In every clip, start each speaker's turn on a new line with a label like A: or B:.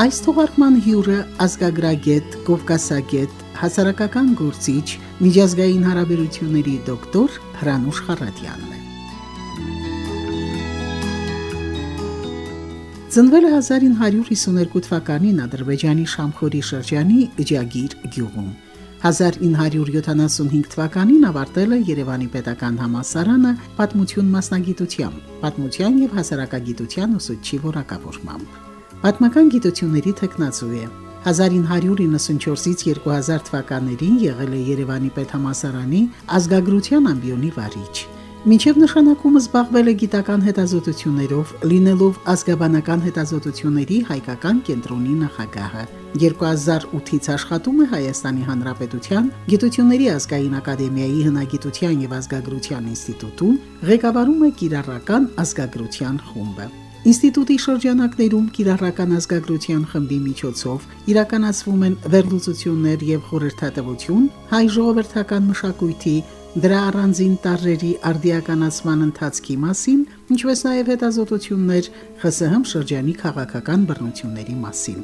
A: Այս թողարկման հյուրը ազգագրագետ, կովկասագետ, հասարակական գործիչ, միջազգային հարաբերությունների դոկտոր Հրանուշ Խարատյանն է։ Ծնվել է 1952 թվականին Ադրբեջանի Շամխորի շրջանի Ջագիր գյուղում։ 1975 թվականին ավարտել է Երևանի Պետական համալսարանը պատմություն մասնագիտությամբ, պատմության եւ հասարակագիտության ուսուցչի որակավորմամբ։ Պատմական գիտությունների թեկնածու է։ 1994-ից 2000 թվականներին եղել է Երևանի պետհամասարանի ազգագրության ամբիոնի վարիչ։ Մինչև նշանակումը զբաղվել է գիտական հետազոտություններով, լինելով ազգաբանական հետազոտությունների հայկական կենտրոնի նախագահը։ 2008-ից աշխատում է Հայաստանի Հանրապետության Գիտությունների ազգային ակադեմիայի հնագիտության եւ ազգագրության ինստիտուտում, ղեկավարում է Կիրառական ազգագրության խումբը։ Ինստիտուտի շրջանակներում Կիրառական ազգագրության խմբի միջոցով իրականացվում են վերլուծություններ եւ խորհրդատվություն հայ ժողովրդական մշակույթի դրա առանձին տարրերի արդիականացման ընթացքի մասին, ինչպես նաև հետազոտություններ ԽՍՀՄ շրջանի քաղաքական բռնությունների մասին։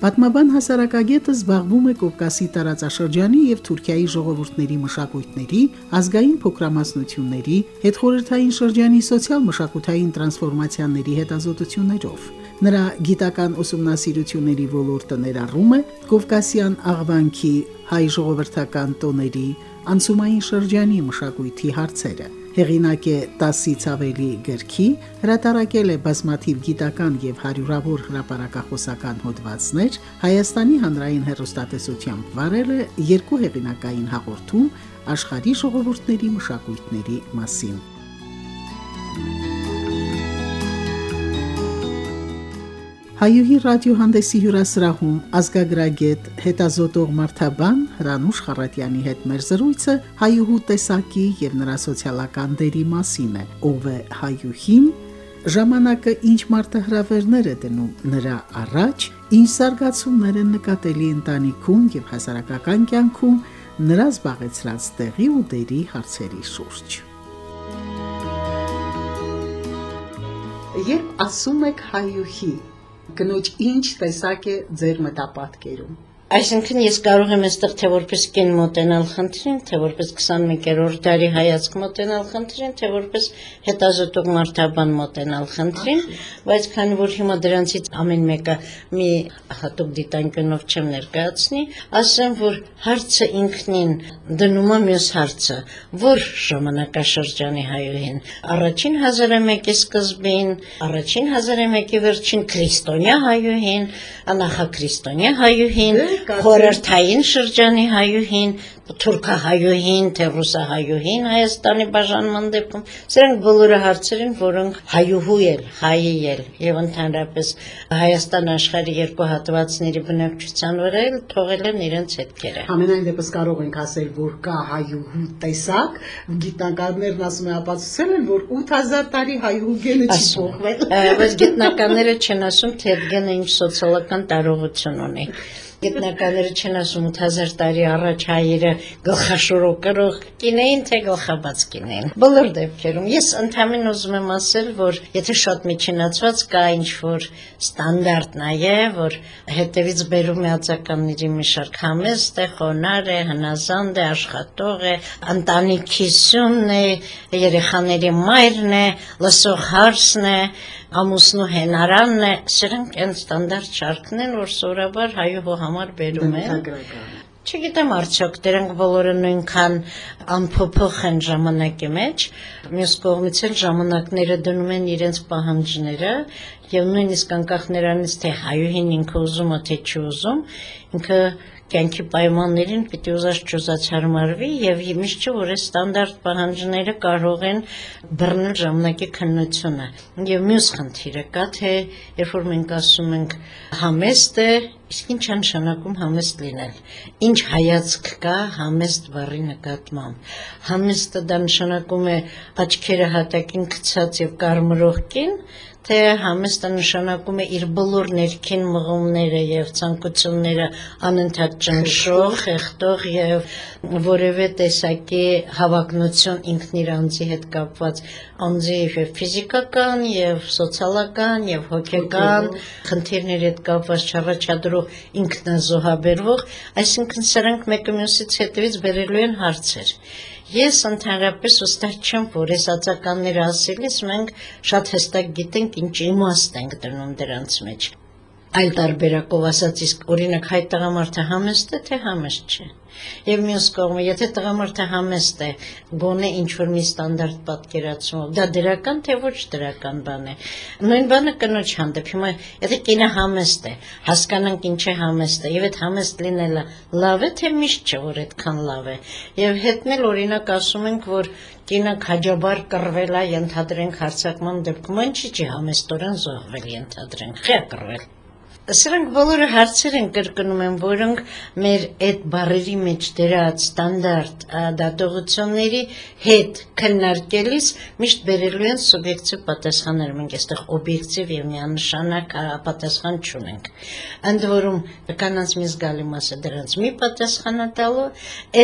A: Պատմաբան հասարակագետը զբաղվում է Կովկասի տարածաշրջանի եւ Թուրքիայի ժողովուրդների մշակույթների, ազգային փոքրամասնությունների, հետխորհրդային շրջանի սոցիալ-մշակութային տրանսֆորմացիաների հետազոտություններով։ Նրա գիտական ուսումնասիրությունների ոլորտը ներառում է Կովկասյան աղվանքի հայ ժողովրդական տոների, անցումային շրջանի մշակույթի հարցերը հեղինակ է 10-ից ավելի գրքի, հրատարակել է բազմաթիվ գիտական եւ հարյուրավոր հրապարակախոսական հոդվածներ, Հայաստանի հանրային հերոստատեսությամբ վարել է երկու հեղինակային հաղորդում աշխարհի ժողովուրդների մշակույթների մասին։ Հայուհի ռադիոհանդեսի հյուրասրահում ազգագրագետ հետազոտող Մարթաբան Հրանուշ Խարատյանի հետ մեր զրույցը հայուհու տեսակի եւ նրա սոցիալական դերի մասին է։ Ով է հայուհին, ժամանակը ինչ մարտահրավերներ է դնում նրա առաջ, ինչ զարգացումներ են նկատելի ընտանիքում եւ հասարակական կյանքում նրա զբաղեցրած տեղի ու դերի հարցերի շուրջ։ Երբ ասում եք հայուհի, կնոջ ինչ տեսակ է ձեր մտապատկերում։
B: Այսինքն ես կարող եմ այստեղ թե որպես կին մոտենալ խնդրին, թե որպես 21-րդ դարի հայացք մոտենալ խնդրին, թե որպես հետազոտող մարդաբան մոտենալ խնդրին, բայց քանի որ հիմա դրանցից ամեն մեկը մի հատուկ դիտանկյունով չեմ ներկայացնի, ասեմ, որ հարցը ինքնին դնում է մյուս հարցը, որ ժամանակաշրջանի հայուհին առաջին հազարամյակի սկզբին, առաջին հազարամյակի վերջին քրիստոնյա հայուհին, անախաքրիստոնյա հայուհին խորհրդային շրջանի հայուհին, թուրքահայուհին, թե ռուսահայուհին Հայաստանի բաժանման դեպքում, սրանք բոլորը հարցեր են, որոնք հայուհու էլ, հայի էլ եւ ընդհանրապես Հայաստան աշխարհի երկու հատվածների բնակչության վրա էլ թողել են իրենց հետքերը։
A: Ամենայն դեպս կարող ենք ասել, որ կա հայուհու տեսակ, գիտնականներն ասում են ապացուցել են, որ 8000 տարի հայուհու գենը չի փոխվել։
B: Բայց գիտնականները չեն ասում, թե այդ գենը ինչ սոցիալական տարողություն ունի գիտնականները չեն ասում 8000 տարի առաջ հայերը գլխաշորով կրող կինեին, թե գլխաբաց կինեին։ Բոլոր դեպքերում ես ընդհանրապես ուզում եմ ասել, որ եթե շատ միջինացված կա ինչ որ ստանդարտ նաև, որ հետևից բերում է ածականների մի շարք համեստ է, խոնար է, հնազանդ է, աշխատող է, ընտանիքի սյունն է, երեխաների մայրն է, լսող հարսն է, ամուսնու հենարանն է, սրանք այն ստանդարտ շարքն են, որ սովորաբար հայու համար բերում են։ Չգիտեմ արդյոք դրանք բոլորը նույնքան անփոփոխ են ժամանակի մեջ, մյուս կողմից էլ ժամանակները դնում են իրենց պահանջները եւ նույնիսկ անկախ նրանից թե հայուհին ինքը ուզում է թե չի ուզում, ինքը կյանքի պայմաններին պիտի ուզած ճուզած հարմարվի եւ միշտ չէ որ այս ստանդարտ պահանջները կարող են բռնել ժամանակի քննությունը եւ մյուս խնդիրը կա թե երբ որ մենք ասում ենք համեստ է իսկ ինչ նշանակում համեստ լինել ինչ հայացք կա համեստ բառի նկատմամբ համեստը դա նշանակում է աչքերը հատակին գցած եւ կարմրող կին թե համեստը նշանակում է իր բոլոր ներքին մղումները եւ ցանկությունները անընդհատ ճնշող, խեղդող եւ որևէ տեսակի հավակնություն ինքն իր անձի հետ կապված անձի եւ ֆիզիկական եւ սոցիալական եւ հոգեկան խնդիրների հետ կապված չառաջադրող ինքնազոհաբերվող, այսինքն սրանք մեկը մյուսից հետևից բերելու են հարցեր Ես ընդհանրապես վստահ չեմ, որ այս ածականները ասելիս մենք շատ հստակ գիտենք ինչ իմաստ ենք դնում դրանց մեջ։ Այլ տարբերակով ասած, իսկ օրինակ հայ տղամարդը համեստ է, թե համեստ չէ։ Եվ մյուս կողմը, եթե տղամարդը համեստ է, գոնե ինչ որ մի ստանդարտ պատկերացումով, դա դրական թե ոչ դրական բան է։ Նույն բանը կնոջ հանդեպ։ Հիմա եթե կինը համեստ է, հասկանանք ինչ է համեստը, եւ այդ համեստ լինելը լավ է թե միշտ չէ, որ այդքան լավ է։ Եվ հետնել օրինակ ասում ենք, որ կինը քաջաբար կռվել է, ենթադրենք հարցակման դեպքում, ինչի՞ չի համեստորեն զոհվել, ենթադրենք, խե կռվել Սրանք բոլորը հարցեր են կրկնում են, որոնք մեր այդ բարերի մեջ դրած ստանդարտ դատողությունների հետ քննարկելիս միշտ բերելու են սուբյեկտիվ պատասխաններ։ Մենք այստեղ օբյեկտիվ եւ միանշանակ պատասխան չունենք։ Ընդ որում կանանց մի զգալի մասը դրանց մի պատասխանը տալու,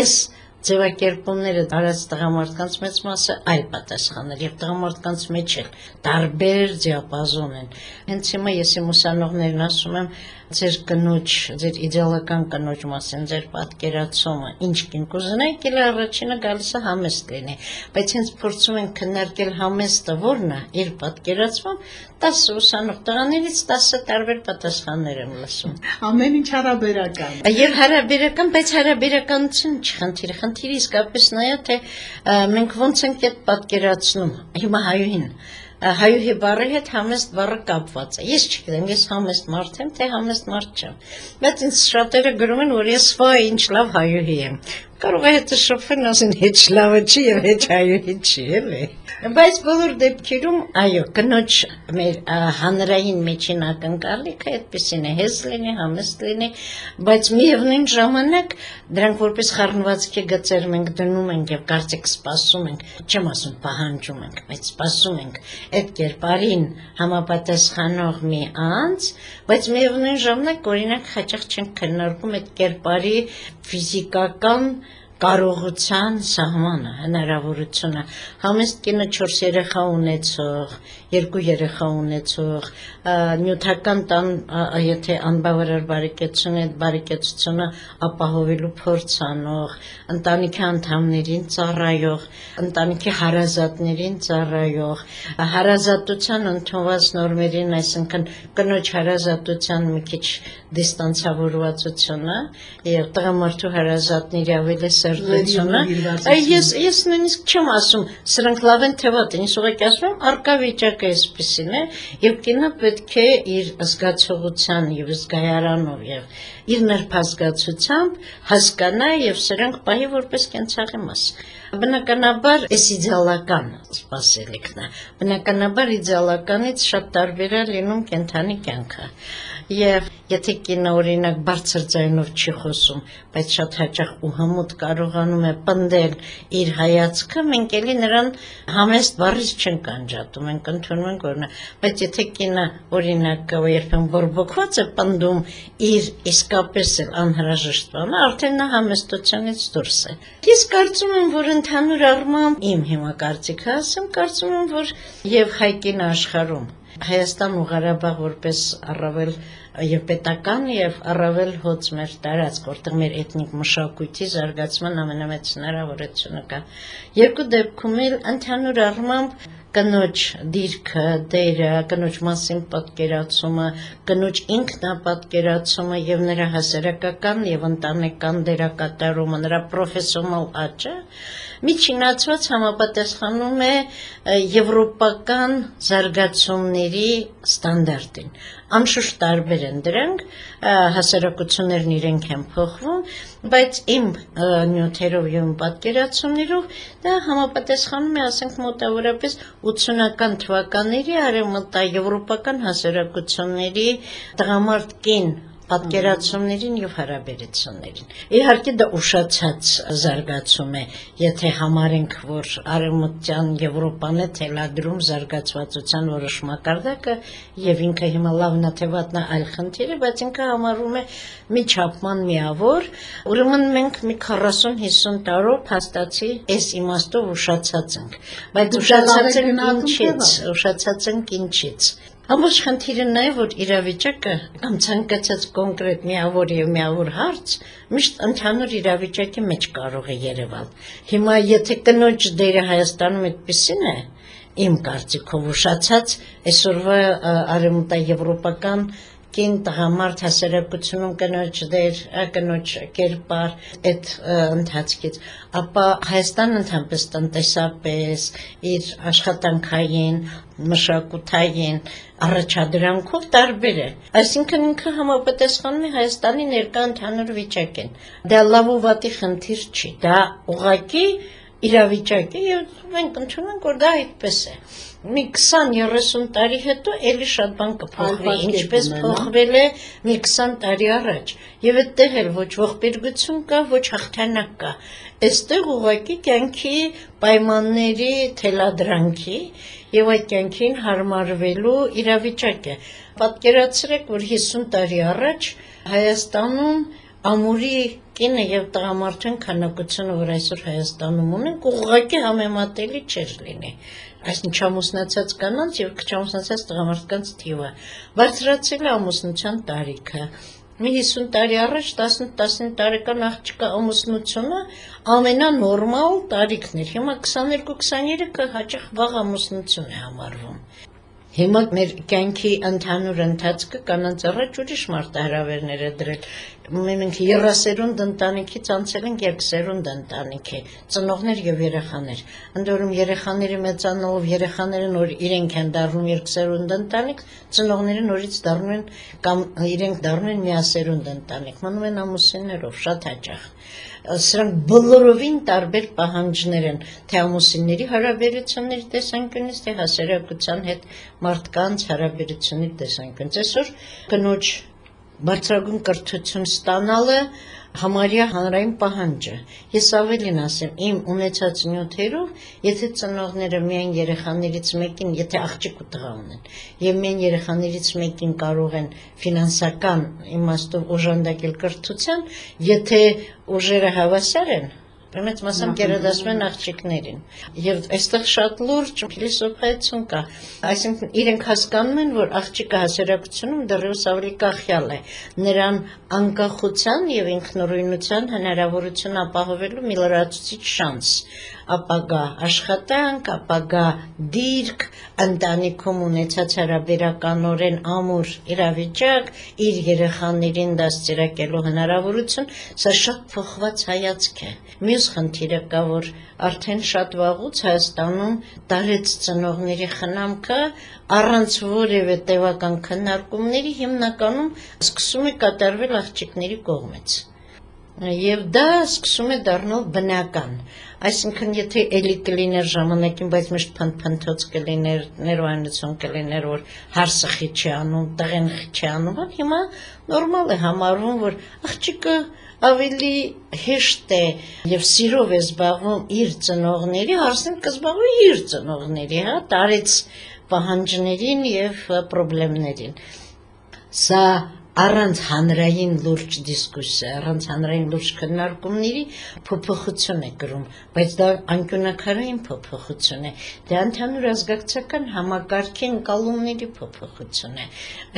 B: այս ձևակերպումները դարած տղամարդկանց մեծ մասը այլ պատասխաններ եւ տղամարդկանց մեջ էլ տարբեր դիապազոն են հենց հիմա ես իմ ուսանողներին ասում եմ ձեր կնոջ, ձեր իդեալական կնոջ մասին ձեր պատկերացումը, ինչ կին կուզենայիք, ել առաջինը գալիս է համեստ լինի, բայց հենց փորձում են քննարկել համեստը որն է իր պատկերացմամբ, 10 ուսանող տղաներից 10 տարբեր պատասխաններ եմ լսում։
A: Ամեն ինչ հարաբերական։
B: Եվ հարաբերական, բայց հարաբերականություն չխնդիրը, խնդիրը իսկապես նա է, թե մենք ոնց ենք այդ պատկերացնում։ Հիմա հայուհին հայուհի բառի հետ համեստ բառը կապված է։ Ես չգիտեմ, ես համեստ մարդ եմ, թե համեստ մարդ չեմ։ Բայց ինձ շատերը գրում են, որ ես վայ ինչ լավ հայուհի եմ կարող է հետը շփվեն ասեն հեչ լավը չի եւ հեչ հայուհի չի էլի բայց բոլոր դեպքերում այո կնոջ մեր հանրային մեջին ակնկալիքը այդպեսին է հես լինի համեստ լինի բայց միևնույն ժամանակ դրանք որպես խառնվածքի գծեր մենք դնում ենք եւ կարծեք սպասում ենք չեմ ասում պահանջում ենք բայց սպասում ենք այդ կերպարին համապատասխանող մի անձ բայց միևնույն ժամանակ օրինակ հաճախ չենք քննարկում այդ կերպարի ֆիզիկական կարողության սահմանը, հնարավորությունը։ Համեստ կինը 4 երեխա ունեցող, երկու երեխա ունեցող, նյութական տան, եթե անբավարար բարեկեցություն է, բարեկեցությունը ապահովելու փորձ անող, ընտանիքի անդամներին ծառայող, ընտանիքի հարազատներին ծառայող, հարազատության ընդունված նորմերին, այսինքն կնոջ հարազատության մի քիչ դիստանցավորվածությունը եւ տղամարդու հարազատների ավելի սերտությունը, ես ես նույնիսկ չեմ ասում, սրանք լավ են թե վատ, ինձ ուղղակի ասում եմ, արկա վիճակը այսպեսին է, եւ կինը պետք է իր զգացողության եւ զգայարանով եւ իր ներփազգացությամբ հասկանա եւ սրանք պահի որպես կենցաղի մաս։ Բնականաբար այս իդեալական սпасելիքն է։ Բնականաբար իդեալականից շատ տարբեր է լինում կենթանի կյանքը։ Եվ եթե կինը օրինակ բարձր ձայնով չի խոսում, բայց շատ հաճախ ու հմուտ կարողանում է պնդել իր հայացքը, մենք էլի նրան համեստ բառից չենք անջատում, ենք ընդունում ենք օրինակ, բայց եթե կինը օրինակ երբեմն բորբոքված է պնդում իր իսկապես էլ անհրաժեշտ բանը, արդեն նա համեստությունից դուրս է։ Ես կարծում եմ, որ ընդհանուր առմամբ իմ հիմա կարծիքը ասեմ, կարծում եմ, որ եւ հայկին աշխարհում Հայաստան ու Ղարաբաղ որպես առավել եւ պետական եւ առավել հոց մեր տարածք, որտեղ մեր էթնիկ մշակույթի զարգացման ամենամեծ հնարավորությունը կա։ Երկու դեպքում էլ ընդհանուր առմամբ կնոջ դիրքը, դերը, կնոջ մասին պատկերացումը, կնոջ ինքնապատկերացումը եւ նրա հասարակական եւ ընտանեկան դերակատարումը, նրա պրոֆեսիոնալ աճը միջինացված համապատասխանում է եվրոպական զարգացումների ստանդարտին։ անշուշտ տարբեր են դրանք, հասարակություններն իրենք են փոխվում, բայց իմ նյութերով եւ պատկերացումներով դա համապատասխանում է, ասենք, մոտավորապես 80-ական թվականների արևմտաեվրոպական հասարակությունների տղամարդ կին պատկերացումներին եւ հարաբերություններին։ Իհարկե դա ուշացած զարգացում է, եթե համարենք, որ արևմտյան Եվրոպան է թելադրում զարգացվածության որոշ մակարդակը եւ ինքը հիմա լավն է թե վատնա այլ խնդիր է, բայց ինքը համարվում է մի չափման միավոր, ուրեմն մենք մի 40-50 տարով փաստացի այս իմաստով ուշացած ենք։ Բայց ուշացած ենք ինչից, ուշացած ենք ինչից Ամբողջ խնդիրը նա է, որ իրավիճակը կամ ցանկացած կոնկրետ միավոր եւ միավոր հարց միշտ ընդհանուր իրավիճակի մեջ կարող է երևալ։ Հիմա եթե կնոջ դերը Հայաստանում այդպեսին է, իմ կարծիքով ուշացած այսօրվա արևմտաեվրոպական կին տղամարդ հասարակությունում կնոջ դեր, կնոջ կերպար այդ ընթացքից, ապա Հայաստանը ընդհանրապես տնտեսապես իր աշխատանքային, մշակութային առաջադրանքով տարբեր է։ Այսինքն ինքը համապատասխանում է Հայաստանի ներկա ընդհանուր վիճակին։ Դա լավ ու վատի խնդիր չի, դա ուղղակի իրավիճակ է եւ մենք ընդունում որ դա այդպես է մի 20-30 տարի հետո ելի շատ բան կփոխվի, ինչպես փոխվել է մի 20 տարի առաջ։ Եվ այդտեղ էլ ոչ ողբերգություն կա, ոչ հաղթանակ կա։ Այստեղ ուղղակի կյանքի պայմանների թելադրանքի եւ այդ կյանքին հարմարվելու իրավիճակ է։ Պատկերացրեք, որ 50 տարի առաջ Հայաստանում ամուրի կինը եւ տղամարդուն քանակությունը, որ այսօր Հայաստանում ունենք, ուղղակի համեմատելի չէր լինի այսինքն չամուսնացած կանանց եւ չամուսնացած տղամարդկանց թիվը բարձրացել է ամուսնության տարիքը մի 50 տարի առաջ 10-15 տարեկան աղջկա ամուսնությունը ամենանորմալ տարիքն էր հիմա 22-23-ը հաճախ վաղ ամուսնություն է համարվում Հիմա մեր կյանքի ընդհանուր ընթացքը կանանց առաջ ուրիշ մարտահրավերներ է դրել մենք երասերունդ ընտանիքից անցել ենք երկսերունդ ընտանիքի, ծնողներ եւ երեխաներ։ Ընդ որում երեխաների մեծանալով երեխաները նոր իրենք են դառնում երկսերունդ ընտանիք, ծնողները նորից դառնում են կամ իրենք դառնում են միասերունդ ընտանիք։ Մնում են ամուսիններով շատ հաճախ սրանք բոլորովին տարբեր պահանջներ են. Թե ամուսինների հարաբերությունների տեսանկյունից թե հասարակության հետ մարդկանց հարաբերությունների տեսանկյունից այսօր կնոջ բարձրագույն կրթություն ստանալը համարյա հանրային պահանջ է։ Ես ավելին ասեմ, իմ ունեցած նյութերով, եթե ծնողները միայն երեխաներից մեկին, եթե աղջիկ ու տղա ունեն, եւ միայն երեխաներից մեկին կարող են ֆինանսական իմաստով օժանդակել կրթության, եթե ուժերը հավասար են, մեծ մասամբ գերադասում են աղջիկներին։ Եվ այստեղ շատ լուրջ փիլիսոփայություն կա։ Այսինքն իրենք հասկանում են, որ աղջիկը հասարակությունում դեռևս ավելի կախյալ է։ Նրան անկախության եւ ինքնուրույնության հնարավորություն ապահովելու մի լրացուցիչ շանս ապագա աշխատանք, ապագա դիրք, ընտանիքում ունեցած հարաբերականորեն ամուր իրավիճակ, իր երեխաներին դաստիարակելու հնարավորություն, սա շատ փոխված հայացք է։ Մյուս խնդիրը կա, որ արդեն շատ վաղուց Հայաստանում տարեց ծնողների խնամքը առանց որևէ տևական քննարկումների հիմնականում սկսում է կատարվել աղջիկների կողմից եւ դա սկսում է դառնալ բնական այսինքն եթե էլի կլիներ ժամանակին բայց միշտ փնփնթոց կլիներ ներողամիտ կլիներ որ հարսը խի չի անում տղեն խի չի անում հիմա նորմալ է համարվում որ աղջիկը ավելի հեշտ է եւ սիրով է զբաղվում իր ծնողների հարսին կզբաղվի իր ծնողների հա տարեց պահանջներին եւ խնդիրներին սա առանց հանրային լուրջ դիսկուսիա, առանց հանրային լուրջ քննարկումների փոփոխություն է կրում, բայց դա անկյունակարային փոփոխություն է, դա ընդհանուր ազգակցական համակարգի ընկալումների փոփոխություն է։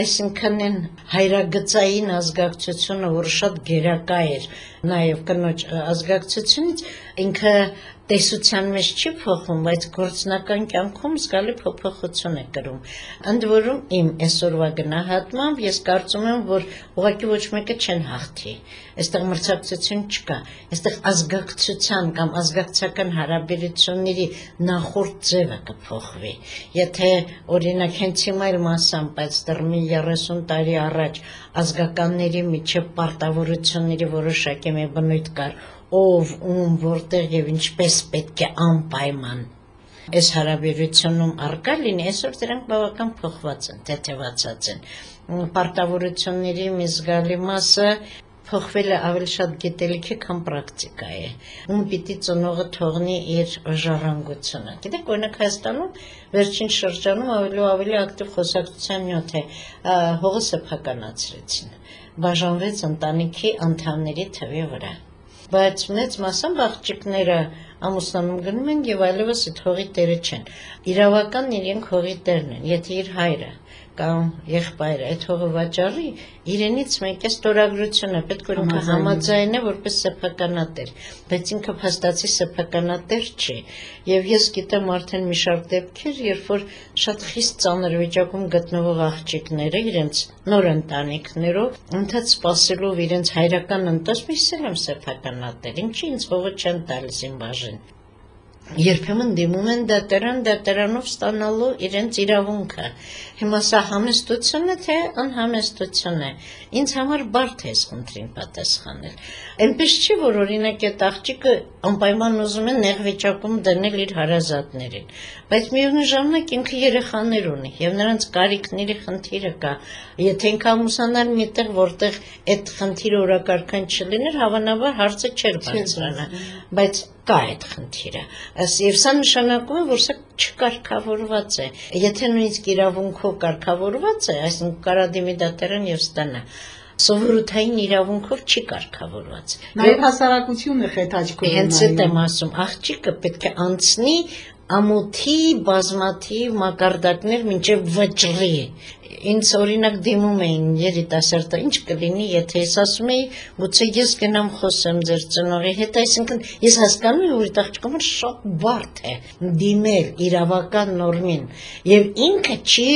B: Այսինքն են հայրագծային ազգակցությունը, որը շատ գերակա էր նաև կնոջ ազգակցությունից, ինքը տեսության մեջ չի փոխվում, բայց գործնական կյանքում զգալի փոփոխություն է կրում։ Ընդ որում իմ այսօրվա գնահատմամբ ես կարծում եմ, որ ուղղակի ոչ մեկը չեն հաղթի։ Այստեղ մրցակցություն չկա։ Այստեղ ազգակցության կամ ազգակցական հարաբերությունների նախորդ ձևը կփոխվի։ Եթե օրինակ հենց հիմա էլ մասամբ, բայց դեռ մի 30 տարի առաջ ազգականների միջև պարտավորությունների որոշակի մի բնույթ կար ով, ում, որտեղ եւ ինչպես պետք է անպայման այս հարաբերությունում արկա լինի, այսօր դրանք բավական փոխված են, թեթևացած են։ Պարտավորությունների մի զգալի մասը փոխվել է ավելի շատ գիտելիքի, քան պրակտիկա է։ Ում պիտի ծնողը թողնի իր ժառանգությունը։ Գիտեք, օրինակ Հայաստանում վերջին շրջանում ավելի ու ավելի ակտիվ խոսակցության նյութ է հողը սեփականացրեցին։ Բաժանվեց ընտանիքի անդամների թվի վրա բայց մեծ մասամբ աղջիկները ամուսնանում գնում են եւ այլևս այդ հողի տերը չեն։ Իրավական իրենք հողի տերն են, եթե իր հայրը կամ եղբայրը այդ հողը վաճառի, իրենից մեկը ստորագրությունը պետք որ ինքը համաձայնե որպես սեփականատեր, բայց ինքը փաստացի սեփականատեր չի։ Եվ ես գիտեմ արդեն մի շարք դեպքեր, երբ որ շատ խիստ ծանր վիճակում գտնվող աղջիկները իրենց նոր ընտանիքներով ընդհանց սпасելով իրենց հայրական ընտանիքը, ես էլ եմ սեփականատեր, ինչի ինձ հողը չեն տալիս իմ բաժին երբեմն դիմում են դատարան դատարանով ստանալու իրենց իրավունքը։ Հիմա սա համեստություն է թե անհամեստություն է։ Ինձ համար բարդ է խնդրին պատասխանել։ Այնպես չի, որ օրինակ այդ աղջիկը անպայման ուզում է նեղ վիճակում դնել իր հարազատներին, բայց միևնույն ժամանակ ինքը երեխաներ ունի եւ նրանց կարիքների խնդիրը կա։ Եթե ինքը ամուսանար միտեղ, որտեղ այդ խնդիրը օրակարգան չլիներ, հավանաբար հարցը չէր բարձրանա, բայց կա այդ խնդիրը։ Եվ սա նշանակում է, որ սա չկարգավորված է։ Եթե նույնիսկ իրավունքով կարգավորված է, այսինքն կարա դիմի դատարան եւ ստանա սովորութային իրավունքով չի կարգավորված։
A: Նաև հասարակությունը խեթաճկում է։
B: Հենց այդ եմ ասում, աղջիկը պետք է անցնի ամոթի բազմաթիվ մակարդակներ մինչև վճռի ինձ օրինակ դիմում էին երիտասարդը, ինչ կլինի, եթե ես ասում էի, գուցե ես գնամ խոսեմ ձեր ծնողի հետ, այսինքն ես հասկանում եմ, որ աղջիկը շատ բարդ է դիմել իրավական նորմին, եւ ինքը չի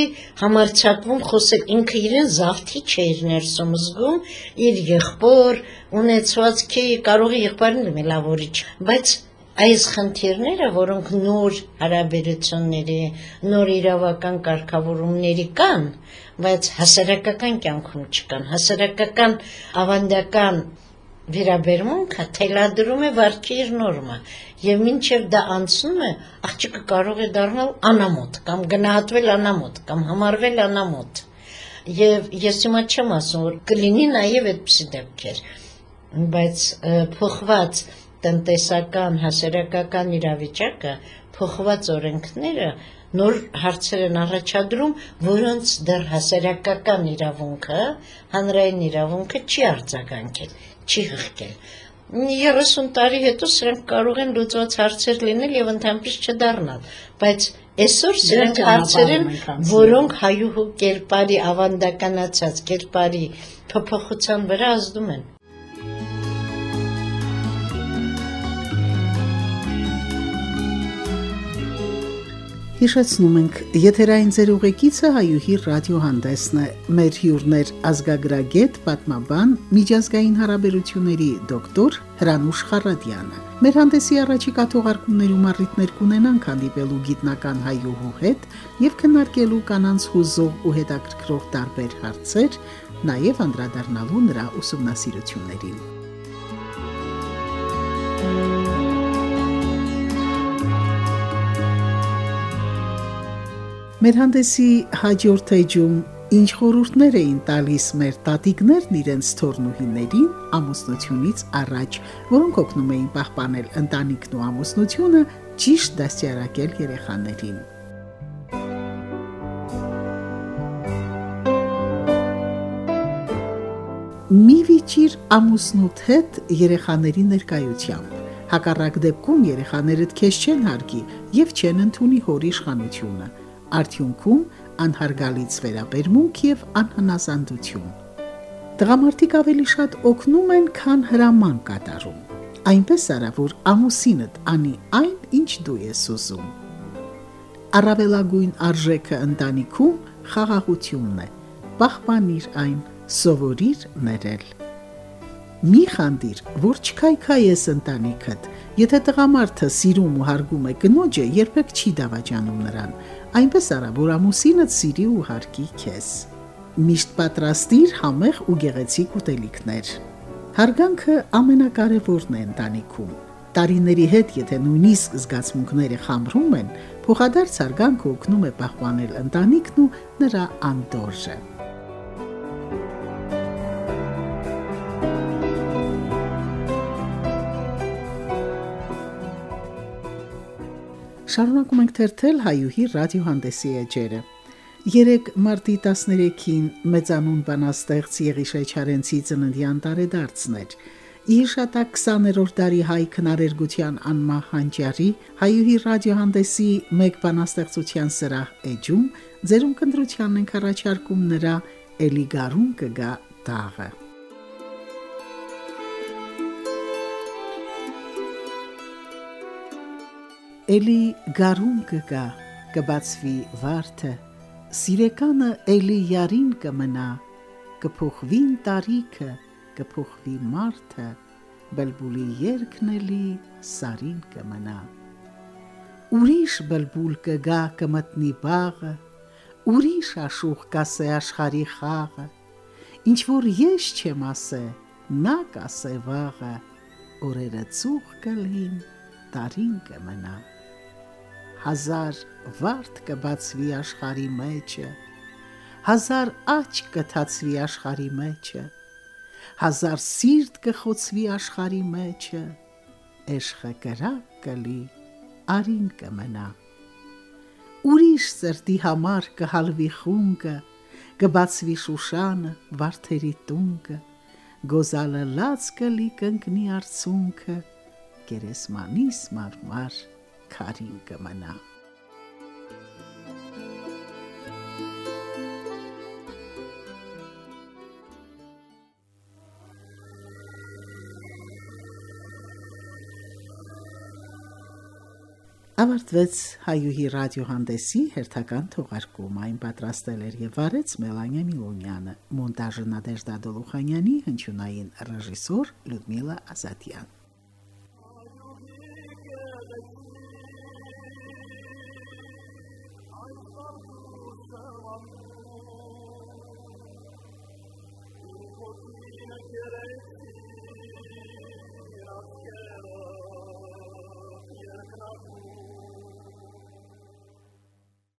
B: համարցակվում խոսել, ինքը իրեն զավթի չէ իր ներսում զգում, իր եղբոր ունեցվածքի կարող է եղբայրն լինել լավորիչ, բայց այս խնդիրները, որոնք նոր հարաբերությունների, նոր իրավական կարգավորումների կան, բայց հասարակական կյանքում չկան, հասարակական ավանդական վերաբերմունքը թելադրում է վարքի իր նորմը եւ մինչեւ դա անցնում է աղջիկը կարող է դառնալ անամոթ կամ գնահատվել անամոթ կամ համարվել անամոթ եւ ես հիմա չեմ ասում որ կլինի նաեւ այդպիսի դեպքեր բայց փոխված տնտեսական, հասարակական իրավիճակը, փոխված օրենքները նոր հարցեր են առաջադրում, որոնց դեռ հասարակական իրավունքը, հանրային իրավունքը չի արձագանքել, չի հղկել։ 30 տարի հետո սրանք կարող են լուծված հարցեր լինել եւ ընդհանրապես չդառնալ, բայց այսօր սրանք հարցեր են, որոնք հայուհու կերպարի ավանդականացած կերպարի փոփոխության վրա ազդում են։
A: Հիշեցնում ենք, եթերային ձեր ուղեկիցը հայուհի ռադիոհանդեսն է։ Մեր հյուրներ ազգագրագետ, պատմաբան, միջազգային հարաբերությունների դոկտոր Հրանուշ Խարադյանը։ Մեր հանդեսի առաջիկա թողարկումներում առիթներ կունենանք հանդիպելու գիտնական հայուհու հետ եւ քննարկելու կանանց հուզող ու հետաքրքրող տարբեր հարցեր, նաեւ անդրադառնալու նրա ուսումնասիրություններին։ Մեր հանդեսի հաջորդ էջում ինչ խորհուրդներ էին տալիս մեր տատիկներն իրենց թորնուհիներին ամուսնությունից առաջ, որոնք օգնում էին պահպանել ընտանիքն ու ամուսնությունը ճիշտ դաստիարակել երեխաներին։ Մի վիճիր ամուսնուդ հետ երեխաների ներկայությամբ։ Հակառակ դեպքում երեխաներդ քեզ չեն հարգի եւ չեն ընդունի հոր իշխանությունը արդյունքում անհարգալից վերաբերմունք եւ անհնազանդություն։ Տղամարդիկ ավելի շատ օգնում են, քան հրաման կատարում։ այնպես արա, որ ամուսինդ անի այն, ինչ դու ես ուզում։ Առավելագույն արժեքը ընտանիքում խաղաղությունն է։ Պահպանիր այն, սովորիր ներել։ Մի խանդիր, որ չքայքայես ընտանիքդ։ Եթե տղամարդը սիրում ու հարգում է կնոջը, երբեք չի դավաճանում նրան։ Այնպես արա, որ ամուսինդ սիրի ու հարգի քեզ։ Միշտ պատրաստիր համեղ ու գեղեցիկ ուտելիքներ։ Հարգանքը ամենակարևորն է ընտանիքում։ Տարիների հետ, եթե նույնիսկ զգացմունքները խամրում են, փոխադարձ հարգանքը օգնում է պահպանել ընտանիքն ու նրա անդորժը։ Շարունակում ենք թերթել հայուհի ռադիոհանդեսի էջերը։ 3 մարտի 13-ին մեծանուն բանաստեղծ Եղիշե Չարենցի ծննդյան տարեդարձներ։ Իշատակ 20-րդ դարի հայ քնարերգության անմահ հանճարի հայուհի ռադիոհանդեսի մեկ բանաստեղծության սրահ էջում ձերուն կնդրությանն ենք առաջարկում նրա Էլիգարուն կգա տաղը։ Էլի գարուն կգա կբացվի վարդը սիրեկանը էլի յարին կմնա կփոխվին տարիքը կփոխվի մարդը, բլբուլի երկնելի սարին կմնա։ Ուրիշ բլբուլ կգա կմտնի բաղը, ուրիշ աշուխ կասե աշխարի խաղը, ինչ որ ես չեմ ասե, նա կասե վաղը, օրերը ծուխ կլին, տարին կմնա։ Հազար վարդ կբացվի աշխարի մեջը, հազար աչ կթացվի աշխարի մեջը, հազար սիրտ կխոցվի աշխարի մեջը, էշխը կրակ կլի, արին կմնա։ Ուրիշ սրտի համար կհալվի խունգը, կբացվի շուշանը, վարդերի տունկը, գոզալը լաց կլի կընկնի արցունքը, գերեսմանիս մարմար քարին կմնա։ Ավարտվեց հայուհի ռադիոհանդեսի հերթական թողարկումը։ Այն պատրաստել էր եւ վարեց Մելանիա Միլոնյանը, մոնտաժը Նադեժդա Դոլուխանյանի, հնչյունային ռեժիսոր Լյուդմիլա Ազատյան։